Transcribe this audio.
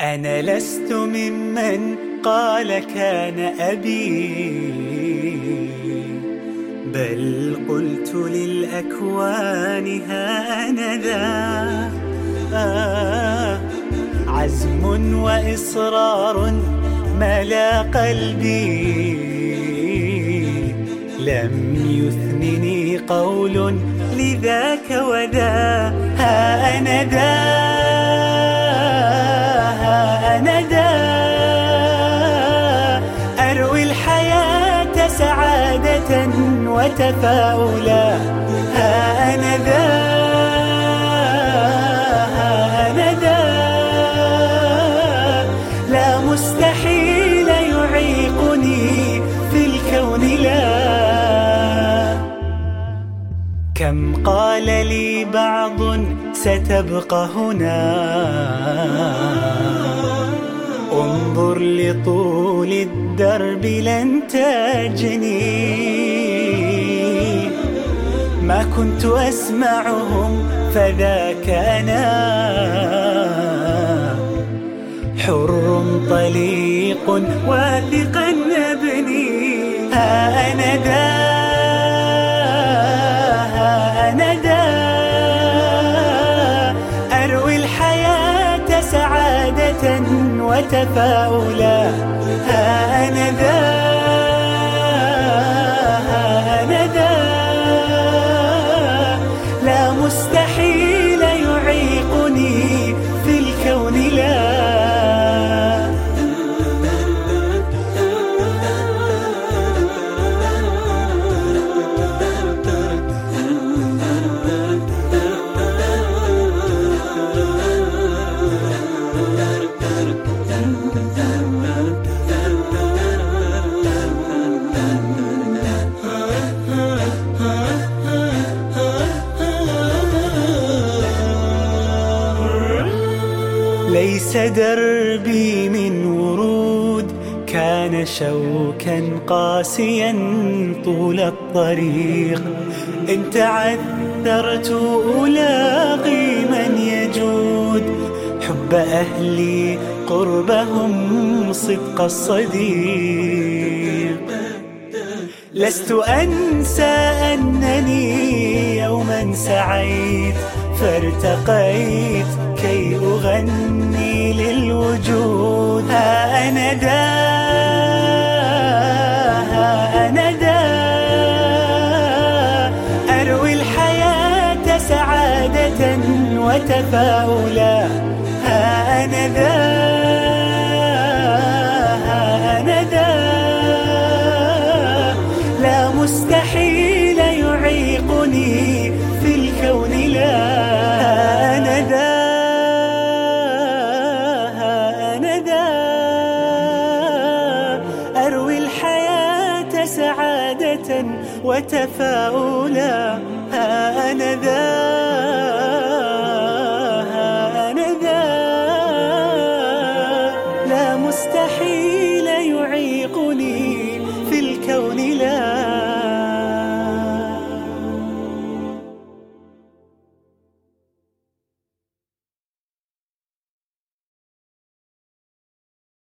أنا لست ممن قال كان أبي بل قلت للأكوان ها أنا ذا آه عزم وإصرار ملا قلبي. لم يثنني قول لذاك وذا ها أنا ذا. وتفاؤلا ها أنا ذا ها أنا ذا. لا مستحيل يعيقني في الكون لا. كم قال لي بعض ستبقى هنا. انظر لطول الدرب لن تجني ما كنت أسمعهم فذاك أنا. حر طليق واثقا أبني ها أنا ذا أنا ذا. أروي الحياة سعادة وتفاؤلا ها دربي من ورود كان شوكا قاسيا طول الطريق. إن تعثرت ألاقي من يجود حب أهلي قربهم صدق الصديق. لست أنسى أنني يوما سعيت فارتقيت كي أغني. ها أنا دا ها أنا دا أروي الحياة سعادة وتفاؤلا ها أنا ذا ها أنا ذا لا مستحيل سعادة وتفاؤلا. أنا ذا